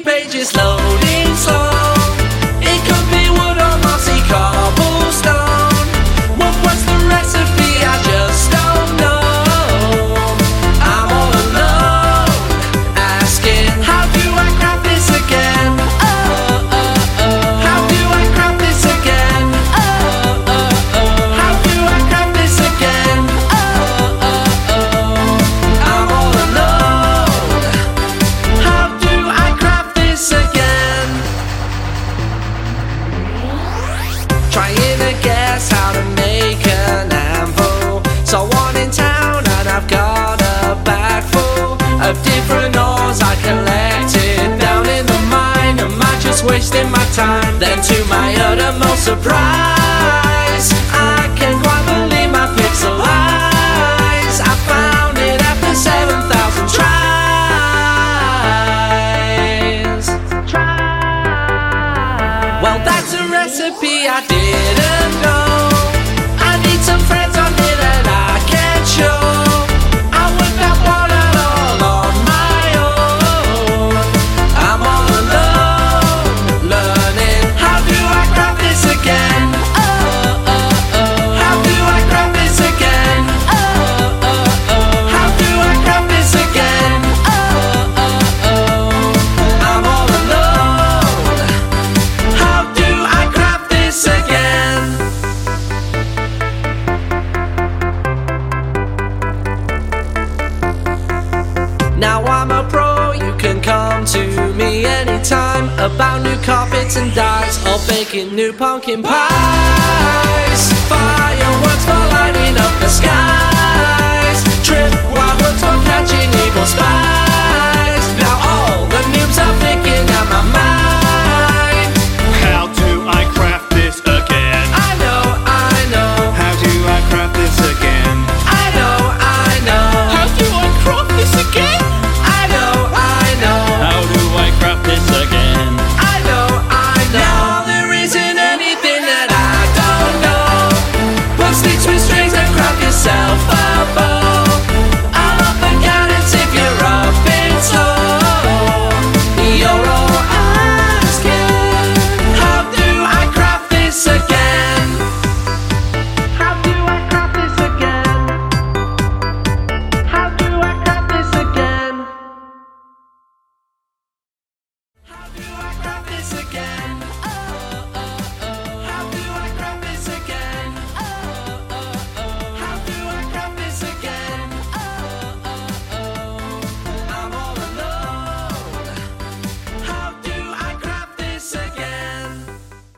pages slowly. surprise. I can quite believe my pixel eyes. I found it after 7,000 tries. Well, that's a recipe I didn't know. I need some friends on here that I can show. about new carpets and dyes or baking new pumpkin pies. Fireworks for lightning.